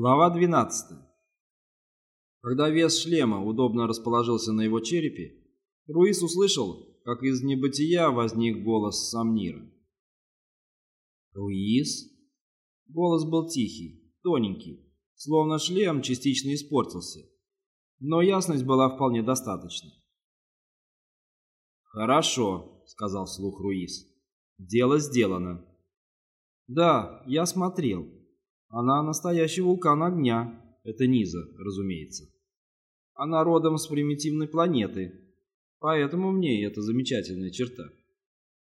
Глава 12. Когда вес шлема удобно расположился на его черепе, Руис услышал, как из небытия возник голос Самнира. «Руис?» Голос был тихий, тоненький, словно шлем частично испортился, но ясность была вполне достаточна. «Хорошо», — сказал вслух Руис. «Дело сделано». «Да, я смотрел. Она настоящий вулкан огня. Это Низа, разумеется. Она родом с примитивной планеты, поэтому в ней это замечательная черта».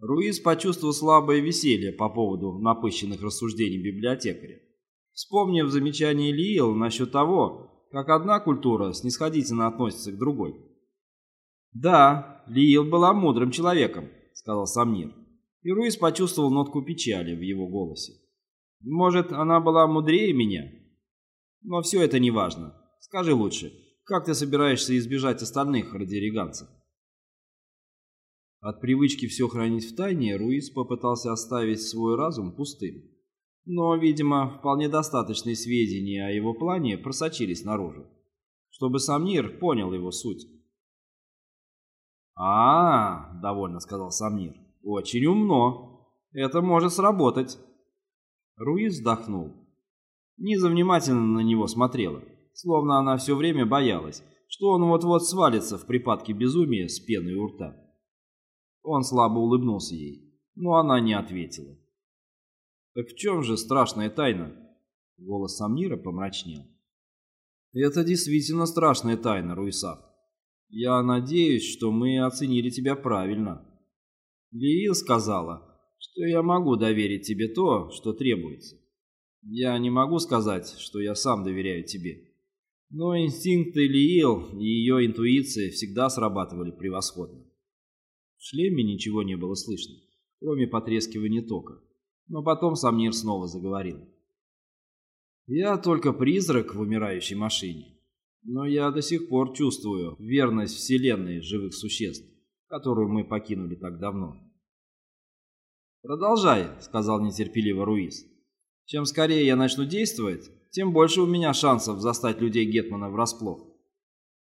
Руис почувствовал слабое веселье по поводу напыщенных рассуждений библиотекаря, вспомнив замечание Лиил насчет того, как одна культура снисходительно относится к другой. «Да, Лиил была мудрым человеком», — сказал Самнир. И Руис почувствовал нотку печали в его голосе. «Может, она была мудрее меня? Но все это не важно. Скажи лучше, как ты собираешься избежать остальных ради реганцев?» От привычки все хранить в тайне, Руис попытался оставить свой разум пустым. Но, видимо, вполне достаточные сведения о его плане просочились наружу, чтобы Самнир понял его суть -а довольно сказал Самнир. «Очень умно. Это может сработать». Руиз вздохнул. Низа внимательно на него смотрела, словно она все время боялась, что он вот-вот свалится в припадке безумия с пеной у рта. Он слабо улыбнулся ей, но она не ответила. «Так в чем же страшная тайна?» Голос Самнира помрачнел. «Это действительно страшная тайна, Руисав. Я надеюсь, что мы оценили тебя правильно. Лиил сказала, что я могу доверить тебе то, что требуется. Я не могу сказать, что я сам доверяю тебе. Но инстинкты Лиил и ее интуиция всегда срабатывали превосходно. В шлеме ничего не было слышно, кроме потрескивания тока. Но потом Самнир снова заговорил. «Я только призрак в умирающей машине. Но я до сих пор чувствую верность Вселенной живых существ, которую мы покинули так давно. «Продолжай», — сказал нетерпеливо Руис. «Чем скорее я начну действовать, тем больше у меня шансов застать людей Гетмана врасплох».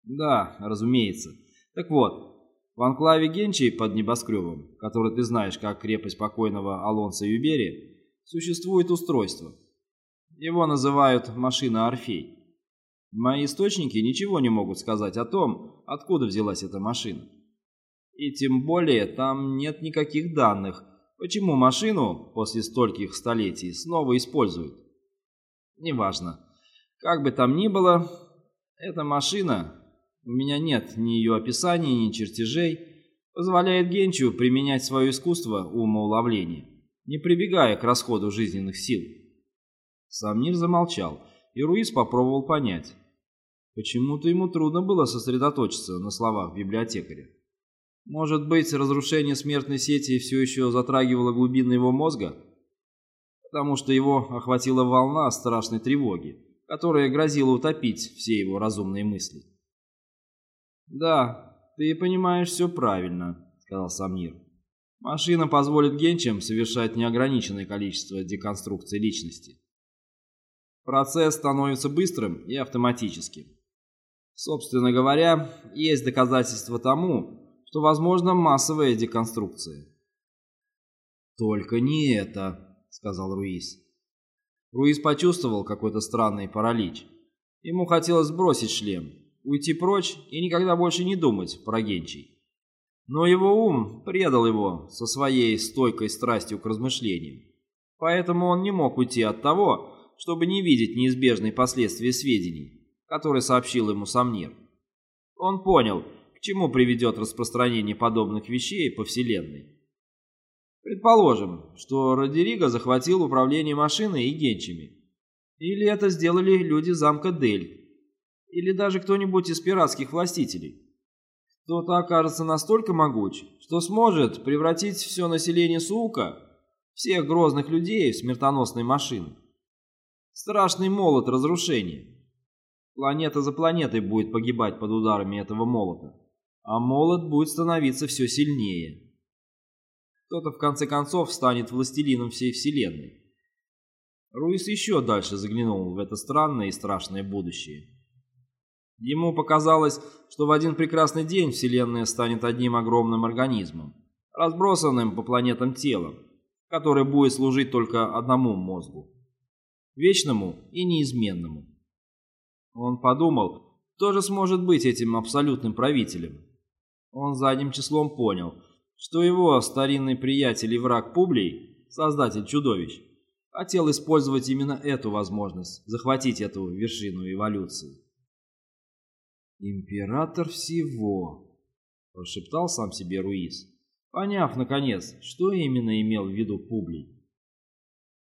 «Да, разумеется. Так вот, в анклаве Генчи под небоскребом, который ты знаешь как крепость покойного Алонса Юбери, существует устройство. Его называют «машина Орфей». Мои источники ничего не могут сказать о том, откуда взялась эта машина. И тем более там нет никаких данных, почему машину после стольких столетий снова используют. Неважно. Как бы там ни было, эта машина, у меня нет ни ее описаний, ни чертежей, позволяет Генчу применять свое искусство умоуловления, не прибегая к расходу жизненных сил. Самнир замолчал, и Руис попробовал понять, Почему-то ему трудно было сосредоточиться на словах библиотекаря. Может быть, разрушение смертной сети все еще затрагивало глубины его мозга? Потому что его охватила волна страшной тревоги, которая грозила утопить все его разумные мысли. «Да, ты понимаешь все правильно», — сказал Самнир. «Машина позволит генчам совершать неограниченное количество деконструкций личности. Процесс становится быстрым и автоматическим. Собственно говоря, есть доказательства тому, что возможна массовая деконструкция. «Только не это», — сказал Руис. Руис почувствовал какой-то странный паралич. Ему хотелось сбросить шлем, уйти прочь и никогда больше не думать про Генчий. Но его ум предал его со своей стойкой страстью к размышлениям. Поэтому он не мог уйти от того, чтобы не видеть неизбежные последствия сведений, который сообщил ему Самнир. Он понял, к чему приведет распространение подобных вещей по Вселенной. Предположим, что Родериго захватил управление машиной и генчами. Или это сделали люди замка Дель. Или даже кто-нибудь из пиратских властителей. Кто-то окажется настолько могуч, что сможет превратить все население Сука, всех грозных людей в смертоносные машины. Страшный молот разрушения. Планета за планетой будет погибать под ударами этого молота, а молот будет становиться все сильнее. Кто-то в конце концов станет властелином всей Вселенной. Руис еще дальше заглянул в это странное и страшное будущее. Ему показалось, что в один прекрасный день Вселенная станет одним огромным организмом, разбросанным по планетам телом, который будет служить только одному мозгу – вечному и неизменному. Он подумал, кто же сможет быть этим абсолютным правителем. Он задним числом понял, что его старинный приятель и враг Публий, создатель чудовищ, хотел использовать именно эту возможность, захватить эту вершину эволюции. «Император всего», – прошептал сам себе Руис, поняв, наконец, что именно имел в виду Публий.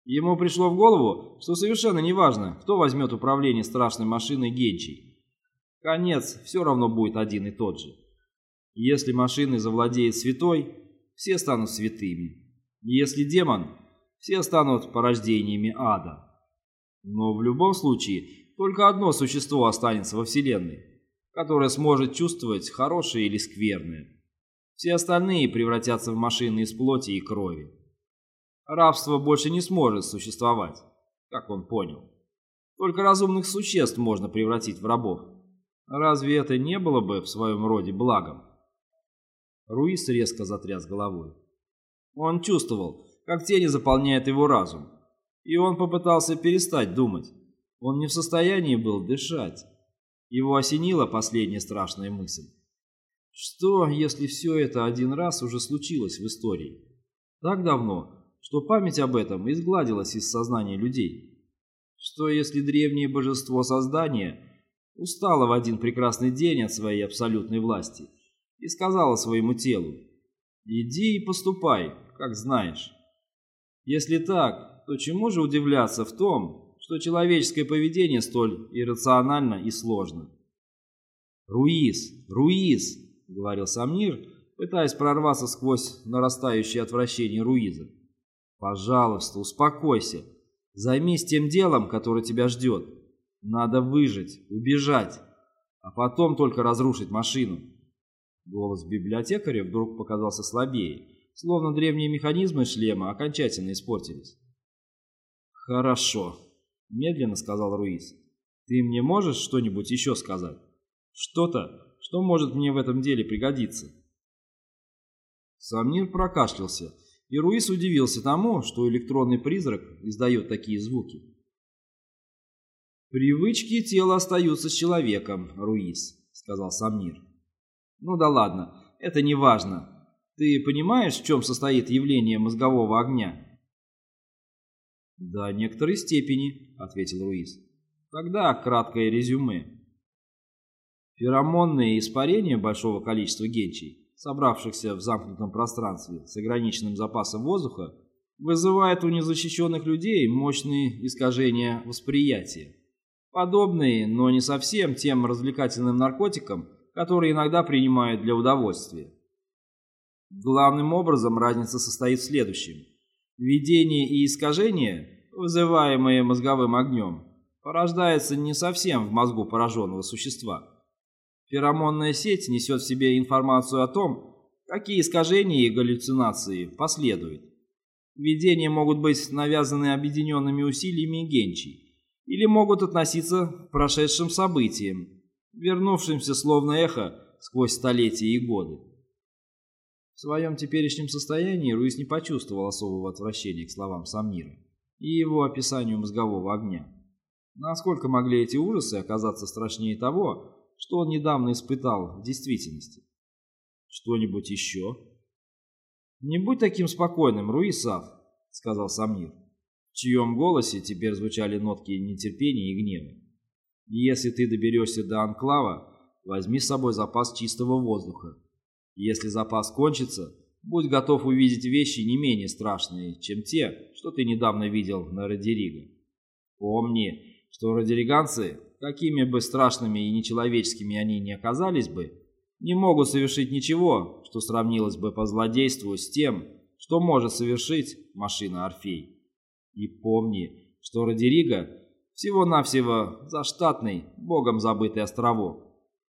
Ему пришло в голову, что совершенно неважно, кто возьмет управление страшной машиной Генчий. Конец все равно будет один и тот же. Если машиной завладеет святой, все станут святыми. Если демон, все станут порождениями ада. Но в любом случае, только одно существо останется во Вселенной, которое сможет чувствовать хорошее или скверное. Все остальные превратятся в машины из плоти и крови. Рабство больше не сможет существовать, как он понял. Только разумных существ можно превратить в рабов. Разве это не было бы в своем роде благом? Руис резко затряс головой. Он чувствовал, как тени заполняют его разум. И он попытался перестать думать. Он не в состоянии был дышать. Его осенила последняя страшная мысль. Что, если все это один раз уже случилось в истории? Так давно, что память об этом изгладилась из сознания людей. Что, если древнее божество создания устало в один прекрасный день от своей абсолютной власти и сказала своему телу «Иди и поступай, как знаешь». Если так, то чему же удивляться в том, что человеческое поведение столь иррационально и сложно? «Руиз! Руиз!» — говорил Самнир, пытаясь прорваться сквозь нарастающее отвращение Руиза. «Пожалуйста, успокойся. Займись тем делом, которое тебя ждет. Надо выжить, убежать, а потом только разрушить машину». Голос библиотекаря вдруг показался слабее, словно древние механизмы шлема окончательно испортились. «Хорошо», — медленно сказал Руис. «Ты мне можешь что-нибудь еще сказать? Что-то, что может мне в этом деле пригодиться?» Самнир прокашлялся, и Руис удивился тому, что электронный призрак издает такие звуки. «Привычки тела остаются с человеком, Руис», — сказал Самнир. «Ну да ладно, это не важно. Ты понимаешь, в чем состоит явление мозгового огня? «До некоторой степени», — ответил Руис. «Тогда краткое резюме. Феромонные испарения большого количества генчей, собравшихся в замкнутом пространстве с ограниченным запасом воздуха, вызывают у незащищенных людей мощные искажения восприятия, подобные, но не совсем тем развлекательным наркотикам, которые иногда принимают для удовольствия. Главным образом разница состоит в следующем. Видение и искажение, вызываемые мозговым огнем, порождается не совсем в мозгу пораженного существа. Феромонная сеть несет в себе информацию о том, какие искажения и галлюцинации последуют. Видения могут быть навязаны объединенными усилиями генчий или могут относиться к прошедшим событиям, вернувшимся словно эхо сквозь столетия и годы. В своем теперешнем состоянии Руис не почувствовал особого отвращения к словам Самнира и его описанию мозгового огня. Насколько могли эти ужасы оказаться страшнее того, что он недавно испытал в действительности? Что-нибудь еще? «Не будь таким спокойным, Руисав», — сказал Самнир, в чьем голосе теперь звучали нотки нетерпения и гнева. «Если ты доберешься до Анклава, возьми с собой запас чистого воздуха если запас кончится, будь готов увидеть вещи не менее страшные, чем те, что ты недавно видел на Родериго. Помни, что родериганцы, какими бы страшными и нечеловеческими они ни оказались бы, не могут совершить ничего, что сравнилось бы по злодейству с тем, что может совершить машина Орфей. И помни, что Родериго всего-навсего заштатный, богом забытый островок,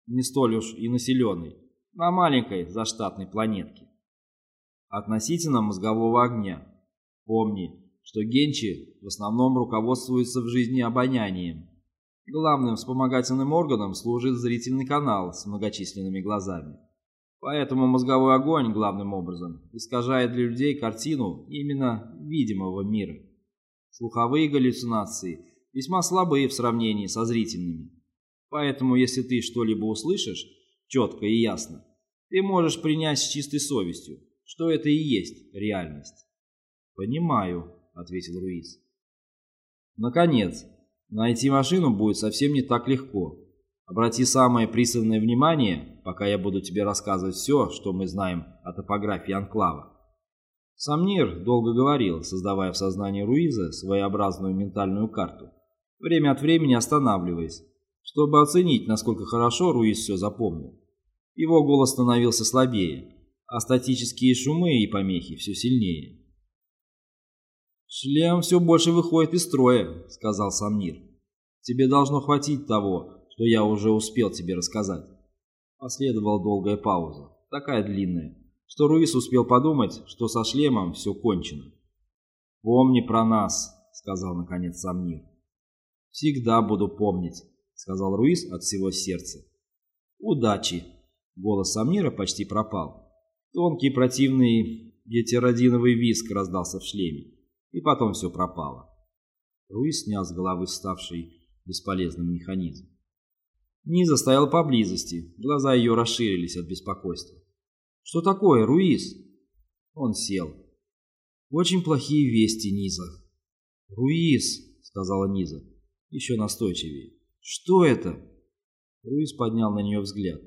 не столь уж и населенный на маленькой заштатной планетке. Относительно мозгового огня. Помни, что генчи в основном руководствуются в жизни обонянием. Главным вспомогательным органом служит зрительный канал с многочисленными глазами. Поэтому мозговой огонь, главным образом, искажает для людей картину именно видимого мира. Слуховые галлюцинации весьма слабые в сравнении со зрительными. Поэтому, если ты что-либо услышишь четко и ясно, ты можешь принять с чистой совестью, что это и есть реальность. «Понимаю», — ответил Руиз. «Наконец, найти машину будет совсем не так легко. Обрати самое пристальное внимание, пока я буду тебе рассказывать все, что мы знаем о топографии Анклава. Самнир долго говорил, создавая в сознании Руиза своеобразную ментальную карту, время от времени останавливаясь, чтобы оценить, насколько хорошо Руиз все запомнил. Его голос становился слабее, а статические шумы и помехи все сильнее. «Шлем все больше выходит из строя», — сказал Самнир. «Тебе должно хватить того, что я уже успел тебе рассказать. Последовала долгая пауза, такая длинная, что Руис успел подумать, что со шлемом все кончено. «Помни про нас», — сказал наконец Самнир. «Всегда буду помнить», — сказал Руис от всего сердца. «Удачи!» — голос Самнира почти пропал. Тонкий противный гетеродиновый виск раздался в шлеме, и потом все пропало. Руис снял с головы ставший бесполезным механизм. Низа стояла поблизости, глаза ее расширились от беспокойства. «Что такое, Руиз?» Он сел. «Очень плохие вести, Низа». «Руиз», — сказала Низа, еще настойчивее. «Что это?» Руиз поднял на нее взгляд.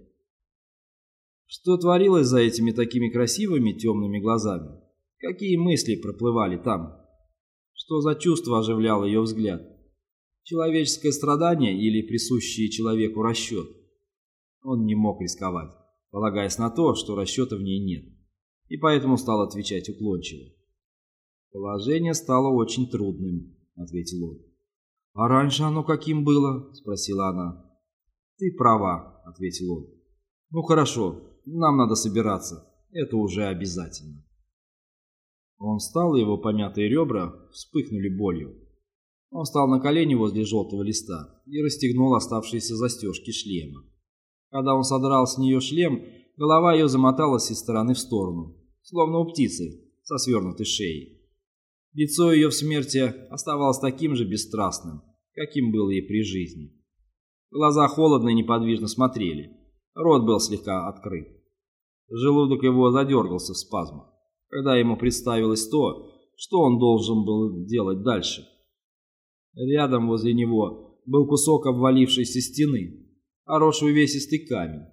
Что творилось за этими такими красивыми темными глазами? Какие мысли проплывали там? Что за чувство оживляло ее взгляд? Человеческое страдание или присущий человеку расчет? Он не мог рисковать, полагаясь на то, что расчета в ней нет, и поэтому стал отвечать уклончиво. «Положение стало очень трудным», — ответил он. «А раньше оно каким было?» — спросила она. «Ты права», — ответил он. «Ну хорошо, нам надо собираться. Это уже обязательно». Он встал, его помятые ребра вспыхнули болью. Он встал на колени возле желтого листа и расстегнул оставшиеся застежки шлема. Когда он содрал с нее шлем, голова ее замоталась из стороны в сторону, словно у птицы со свернутой шеей. Лицо ее в смерти оставалось таким же бесстрастным, каким было и при жизни. Глаза холодно и неподвижно смотрели, рот был слегка открыт. Желудок его задергался в спазмах, когда ему представилось то, что он должен был делать дальше. Рядом возле него был кусок обвалившейся стены, хороший увесистый камень.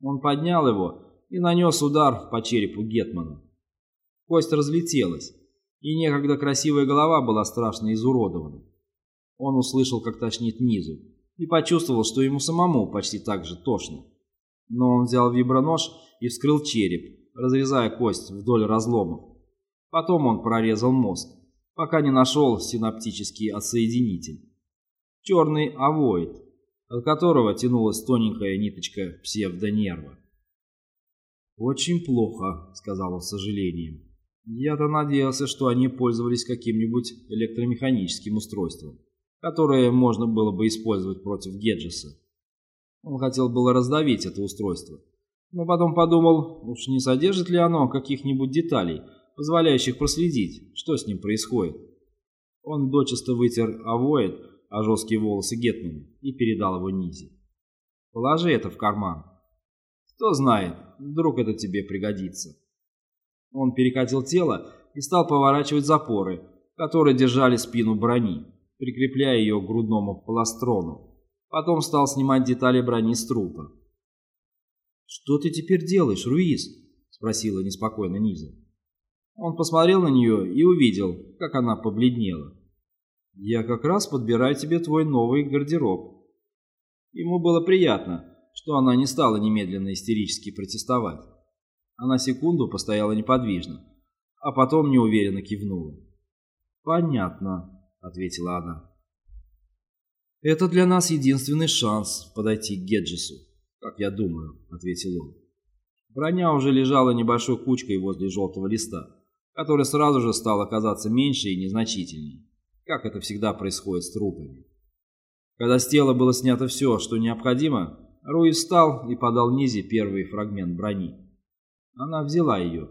Он поднял его и нанес удар по черепу Гетмана. Кость разлетелась, и некогда красивая голова была страшно изуродована. Он услышал, как тошнит низу, и почувствовал, что ему самому почти так же тошно. Но он взял вибронож и вскрыл череп, разрезая кость вдоль разломов. Потом он прорезал мозг пока не нашел синаптический отсоединитель. Черный овоид, от которого тянулась тоненькая ниточка псевдонерва. «Очень плохо», — сказал он с сожалением. «Я-то надеялся, что они пользовались каким-нибудь электромеханическим устройством, которое можно было бы использовать против Геджеса. Он хотел было раздавить это устройство, но потом подумал, уж не содержит ли оно каких-нибудь деталей, позволяющих проследить, что с ним происходит. Он дочисто вытер овоид о жесткие волосы Гетмана и передал его Низе. «Положи это в карман. Кто знает, вдруг это тебе пригодится». Он перекатил тело и стал поворачивать запоры, которые держали спину брони, прикрепляя ее к грудному пластрону. Потом стал снимать детали брони с трупа. «Что ты теперь делаешь, Руиз?» – спросила неспокойно Низа. Он посмотрел на нее и увидел, как она побледнела. «Я как раз подбираю тебе твой новый гардероб». Ему было приятно, что она не стала немедленно истерически протестовать. Она секунду постояла неподвижно, а потом неуверенно кивнула. «Понятно», — ответила она. «Это для нас единственный шанс подойти к Геджису, как я думаю», — ответил он. Броня уже лежала небольшой кучкой возле желтого листа который сразу же стал оказаться меньше и незначительнее, как это всегда происходит с трупами. Когда с тела было снято все, что необходимо, Руи встал и подал Низе первый фрагмент брони. Она взяла ее.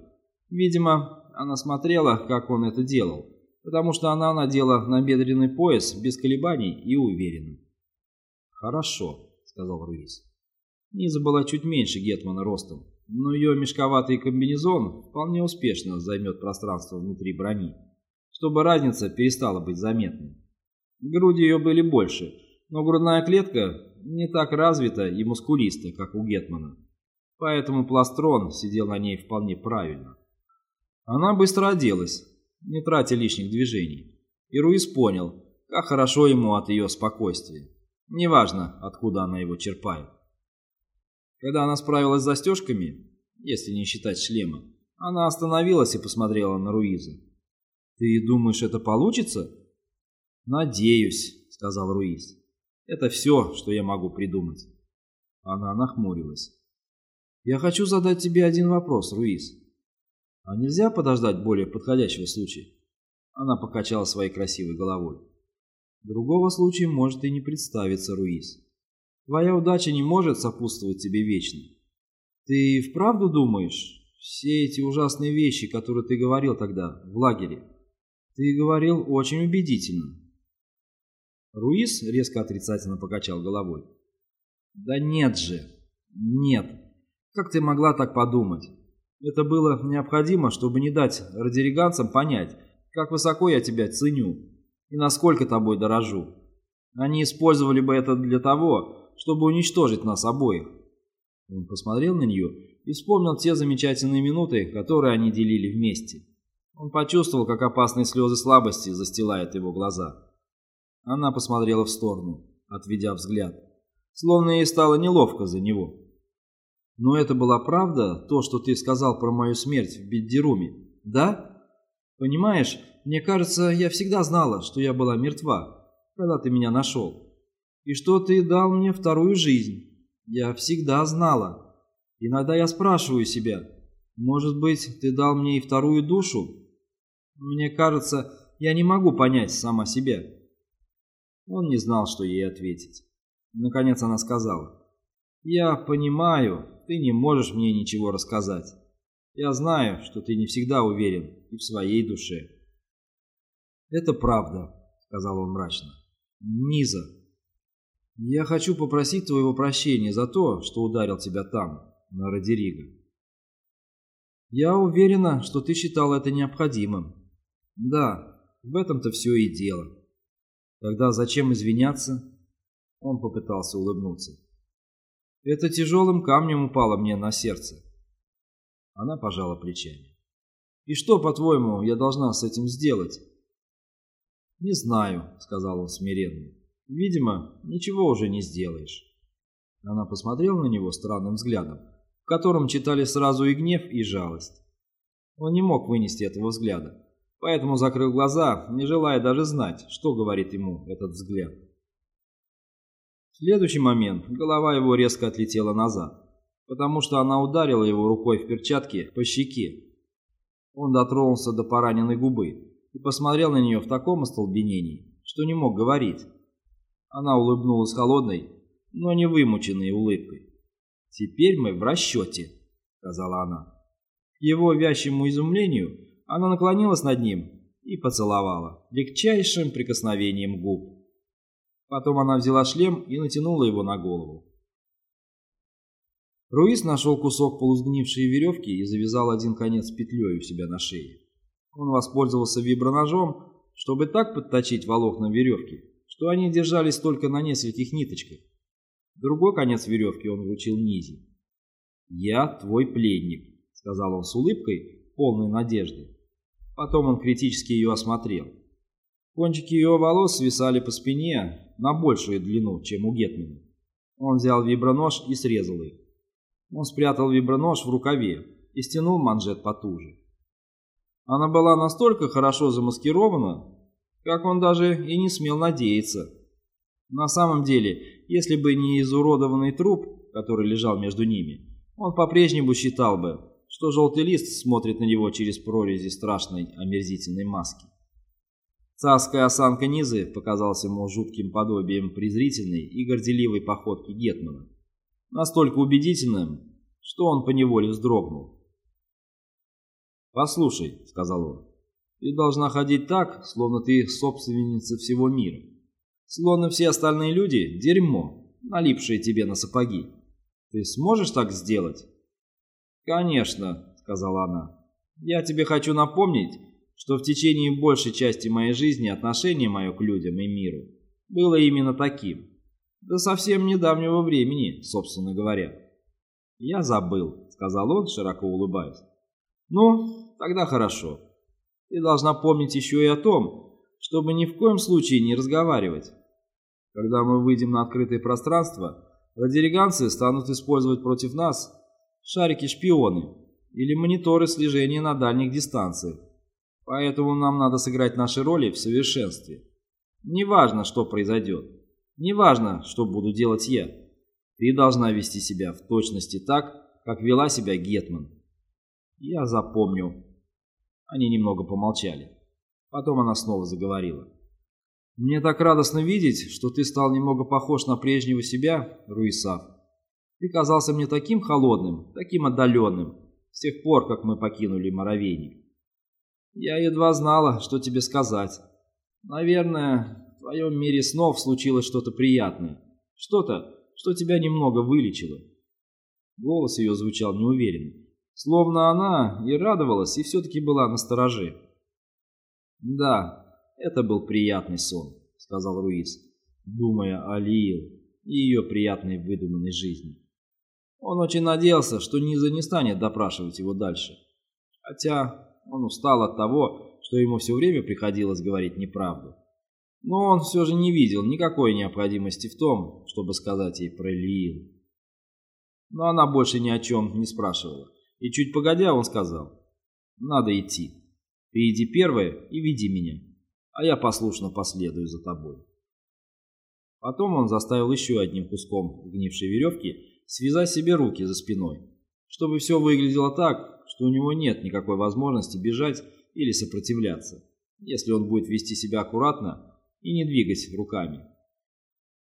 Видимо, она смотрела, как он это делал, потому что она надела набедренный пояс без колебаний и уверенно. «Хорошо», — сказал Руис. Низа была чуть меньше Гетмана ростом, но ее мешковатый комбинезон вполне успешно займет пространство внутри брони, чтобы разница перестала быть заметной. Груди ее были больше, но грудная клетка не так развита и мускулиста, как у Гетмана, поэтому пластрон сидел на ней вполне правильно. Она быстро оделась, не тратя лишних движений, и Руис понял, как хорошо ему от ее спокойствия, неважно, откуда она его черпает. Когда она справилась с застежками, если не считать шлема, она остановилась и посмотрела на Руиза. «Ты думаешь, это получится?» «Надеюсь», — сказал Руиз. «Это все, что я могу придумать». Она нахмурилась. «Я хочу задать тебе один вопрос, Руиз. А нельзя подождать более подходящего случая?» Она покачала своей красивой головой. «Другого случая может и не представиться, Руиз. Твоя удача не может сопутствовать тебе вечно. Ты вправду думаешь, все эти ужасные вещи, которые ты говорил тогда, в лагере? Ты говорил очень убедительно. Руис резко отрицательно покачал головой. Да нет же, нет. Как ты могла так подумать? Это было необходимо, чтобы не дать радириганцам понять, как высоко я тебя ценю и насколько тобой дорожу. Они использовали бы это для того, чтобы уничтожить нас обоих. Он посмотрел на нее и вспомнил те замечательные минуты, которые они делили вместе. Он почувствовал, как опасные слезы слабости застилают его глаза. Она посмотрела в сторону, отведя взгляд, словно ей стало неловко за него. «Но это была правда, то, что ты сказал про мою смерть в Биддеруме, да? Понимаешь, мне кажется, я всегда знала, что я была мертва, когда ты меня нашел и что ты дал мне вторую жизнь. Я всегда знала. Иногда я спрашиваю себя, может быть, ты дал мне и вторую душу? Мне кажется, я не могу понять сама себя. Он не знал, что ей ответить. Наконец она сказала, «Я понимаю, ты не можешь мне ничего рассказать. Я знаю, что ты не всегда уверен и в своей душе». «Это правда», — сказал он мрачно. «Низа, я хочу попросить твоего прощения за то, что ударил тебя там, на Родериго. Я уверена, что ты считал это необходимым. Да, в этом-то все и дело. Тогда зачем извиняться? Он попытался улыбнуться. Это тяжелым камнем упало мне на сердце. Она пожала плечами. И что, по-твоему, я должна с этим сделать? Не знаю, сказал он смиренно. Видимо, ничего уже не сделаешь. Она посмотрела на него странным взглядом, в котором читали сразу и гнев, и жалость. Он не мог вынести этого взгляда, поэтому закрыл глаза, не желая даже знать, что говорит ему этот взгляд. Следующий момент голова его резко отлетела назад, потому что она ударила его рукой в перчатке по щеке. Он дотронулся до пораненной губы и посмотрел на нее в таком остолбенении, что не мог говорить. Она улыбнулась холодной, но не вымученной улыбкой. «Теперь мы в расчете», — сказала она. К его вящему изумлению она наклонилась над ним и поцеловала легчайшим прикосновением губ. Потом она взяла шлем и натянула его на голову. Руис нашел кусок полусгнившей веревки и завязал один конец петлей у себя на шее. Он воспользовался виброножом, чтобы так подточить волокна веревки, что они держались только на нескольких ниточках. Другой конец веревки он вручил Низе. «Я твой пленник», — сказал он с улыбкой, полной надежды. Потом он критически ее осмотрел. Кончики ее волос свисали по спине на большую длину, чем у Гетмана. Он взял вибронож и срезал их. Он спрятал вибронож в рукаве и стянул манжет потуже. Она была настолько хорошо замаскирована, как он даже и не смел надеяться. На самом деле, если бы не изуродованный труп, который лежал между ними, он по-прежнему считал бы, что желтый лист смотрит на него через прорези страшной омерзительной маски. Царская осанка Низы показалась ему жутким подобием презрительной и горделивой походки Гетмана, настолько убедительным, что он поневоле вздрогнул. «Послушай», — сказал он, — «ты должна ходить так, словно ты собственница всего мира, словно все остальные люди — дерьмо, налипшее тебе на сапоги. Ты сможешь так сделать?» «Конечно», — сказала она, — «я тебе хочу напомнить, что в течение большей части моей жизни отношение мое к людям и миру было именно таким. До совсем недавнего времени, собственно говоря. «Я забыл», — сказал он, широко улыбаясь. «Ну, тогда хорошо. Ты должна помнить еще и о том, чтобы ни в коем случае не разговаривать. Когда мы выйдем на открытое пространство, радиориганцы станут использовать против нас шарики-шпионы или мониторы слежения на дальних дистанциях. Поэтому нам надо сыграть наши роли в совершенстве. Неважно, что произойдет. Неважно, что буду делать я. Ты должна вести себя в точности так, как вела себя Гетман. Я запомню. Они немного помолчали. Потом она снова заговорила. Мне так радостно видеть, что ты стал немного похож на прежнего себя, Руисав. Ты казался мне таким холодным, таким отдаленным, с тех пор, как мы покинули Моровейник. Я едва знала, что тебе сказать. Наверное, в твоем мире снов случилось что-то приятное. Что-то, что тебя немного вылечило. Голос ее звучал неуверенно. Словно она и радовалась, и все-таки была настороже. «Да, это был приятный сон», — сказал Руис, думая о Лиил и ее приятной выдуманной жизни. Он очень надеялся, что Низа не станет допрашивать его дальше. Хотя он устал от того, что ему все время приходилось говорить неправду. Но он все же не видел никакой необходимости в том, чтобы сказать ей про Лиил. Но она больше ни о чем не спрашивала. И чуть погодя он сказал, «Надо идти. Ты иди первая и веди меня, а я послушно последую за тобой». Потом он заставил еще одним куском сгнившей веревки связать себе руки за спиной, чтобы все выглядело так, что у него нет никакой возможности бежать или сопротивляться, если он будет вести себя аккуратно и не двигать руками.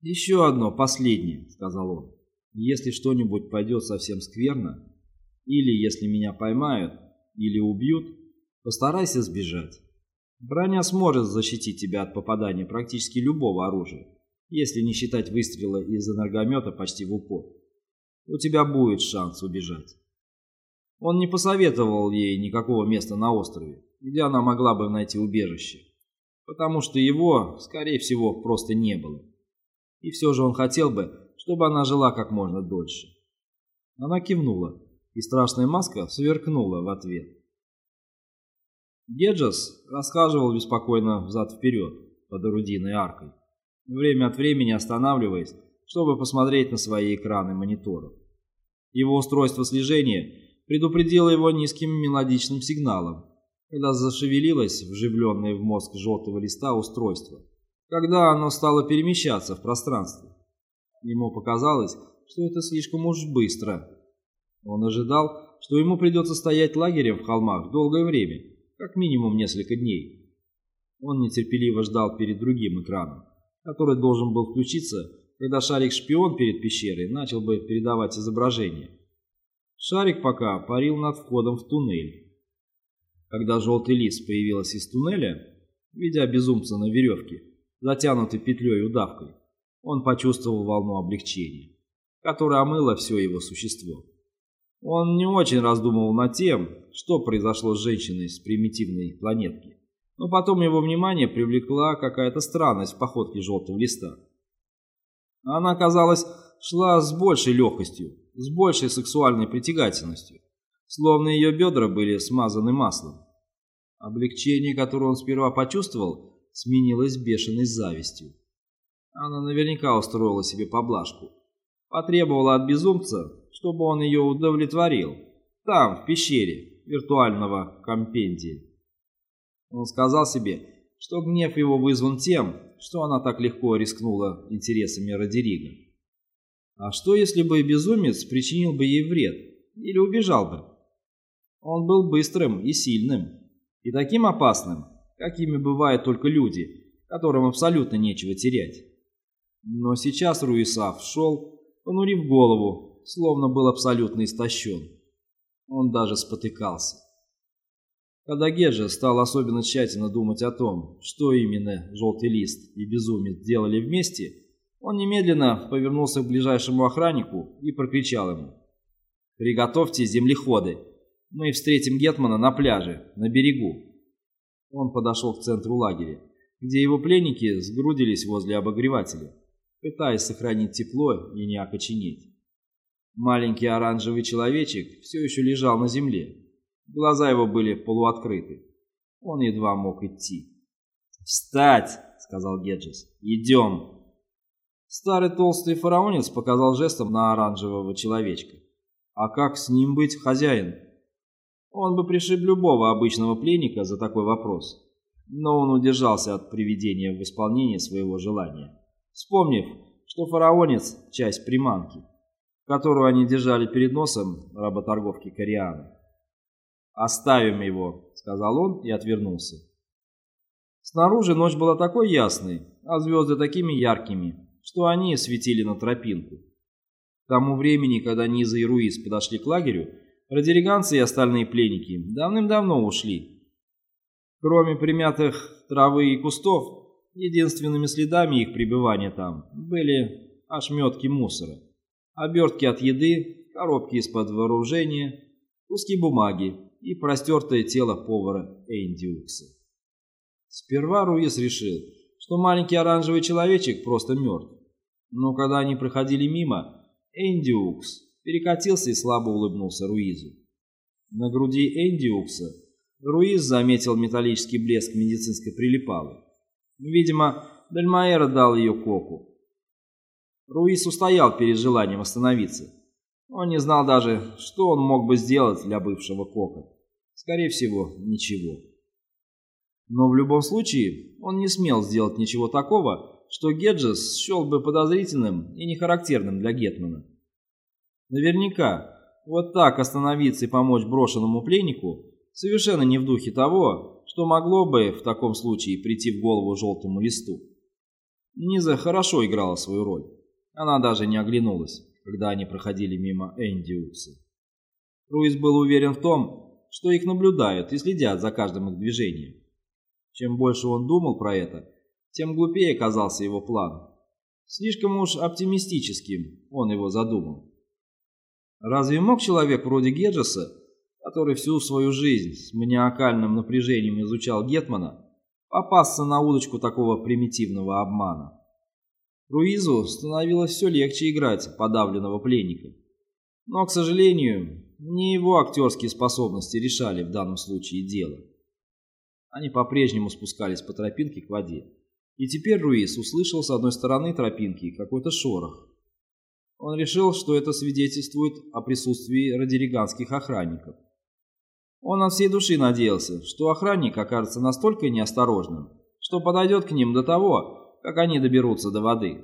«Еще одно, последнее», — сказал он. «Если что-нибудь пойдет совсем скверно, или если меня поймают, или убьют, постарайся сбежать. Броня сможет защитить тебя от попадания практически любого оружия, если не считать выстрела из энергомета почти в упор. У тебя будет шанс убежать». Он не посоветовал ей никакого места на острове, где она могла бы найти убежище, потому что его, скорее всего, просто не было. И все же он хотел бы, чтобы она жила как можно дольше. Она кивнула, и страшная маска сверкнула в ответ. Геджас расхаживал беспокойно взад-вперед под орудийной аркой, время от времени останавливаясь, чтобы посмотреть на свои экраны мониторов. Его устройство слежения предупредила его низким мелодичным сигналом, когда зашевелилось вживленное в мозг желтого листа устройство, когда оно стало перемещаться в пространстве. Ему показалось, что это слишком уж быстро. Он ожидал, что ему придется стоять лагерем в холмах долгое время, как минимум несколько дней. Он нетерпеливо ждал перед другим экраном, который должен был включиться, когда шарик-шпион перед пещерой начал бы передавать изображение. Шарик пока парил над входом в туннель. Когда желтый лист появилась из туннеля, видя безумца на веревке, затянутой петлей и удавкой, он почувствовал волну облегчения, которая омыла все его существо. Он не очень раздумывал над тем, что произошло с женщиной с примитивной планетки, но потом его внимание привлекла какая-то странность в походке желтого листа. Она, казалось, шла с большей легкостью, с большей сексуальной притягательностью, словно ее бедра были смазаны маслом. Облегчение, которое он сперва почувствовал, сменилось бешеной завистью. Она наверняка устроила себе поблажку. Потребовала от безумца, чтобы он ее удовлетворил. Там, в пещере виртуального компендия. Он сказал себе, что гнев его вызван тем, что она так легко рискнула интересами Родерига. А что, если бы безумец причинил бы ей вред или убежал бы? Он был быстрым и сильным, и таким опасным, какими бывают только люди, которым абсолютно нечего терять. Но сейчас Руисав шел, понурив голову, словно был абсолютно истощен. Он даже спотыкался. Когда Геджа стал особенно тщательно думать о том, что именно Желтый Лист и Безумец делали вместе, он немедленно повернулся к ближайшему охраннику и прокричал ему. «Приготовьте землеходы. Мы встретим Гетмана на пляже, на берегу». Он подошел к центру лагеря, где его пленники сгрудились возле обогревателя, пытаясь сохранить тепло и не окоченеть. Маленький оранжевый человечек все еще лежал на земле. Глаза его были полуоткрыты. Он едва мог идти. «Встать!» — сказал Геджес. «Идем!» Старый толстый фараонец показал жестом на оранжевого человечка. А как с ним быть, хозяин? Он бы пришиб любого обычного пленника за такой вопрос. Но он удержался от приведения в исполнение своего желания, вспомнив, что фараонец – часть приманки, которую они держали перед носом работорговки Корианы. «Оставим его», – сказал он и отвернулся. Снаружи ночь была такой ясной, а звезды такими яркими, что они светили на тропинку. К тому времени, когда Низа и Руис подошли к лагерю, радириганцы и остальные пленники давным-давно ушли. Кроме примятых травы и кустов, единственными следами их пребывания там были ошметки мусора, обертки от еды, коробки из-под вооружения, куски бумаги и простертое тело повара Энди Укса. Сперва Руис решил, что маленький оранжевый человечек просто мертв. Но когда они проходили мимо, Энди Укс перекатился и слабо улыбнулся Руизу. На груди Энди Укса Руиз заметил металлический блеск медицинской прилипалы. Видимо, Дальмаэра дал ее Коку. Руиз устоял перед желанием остановиться. Он не знал даже, что он мог бы сделать для бывшего Кока. Скорее всего, ничего. Но в любом случае, он не смел сделать ничего такого, что Геджес счел бы подозрительным и нехарактерным для Гетмана. Наверняка, вот так остановиться и помочь брошенному пленнику совершенно не в духе того, что могло бы в таком случае прийти в голову желтому листу. Низа хорошо играла свою роль. Она даже не оглянулась, когда они проходили мимо Энди Укса. Руис был уверен в том, что их наблюдают и следят за каждым их движением. Чем больше он думал про это, тем глупее казался его план. Слишком уж оптимистическим он его задумал. Разве мог человек вроде Геджеса, который всю свою жизнь с маниакальным напряжением изучал Гетмана, попасться на удочку такого примитивного обмана? Руизу становилось все легче играть подавленного пленника. Но, к сожалению, не его актерские способности решали в данном случае дело. Они по-прежнему спускались по тропинке к воде. И теперь Руис услышал с одной стороны тропинки какой-то шорох. Он решил, что это свидетельствует о присутствии радириганских охранников. Он от всей души надеялся, что охранник окажется настолько неосторожным, что подойдет к ним до того, как они доберутся до воды.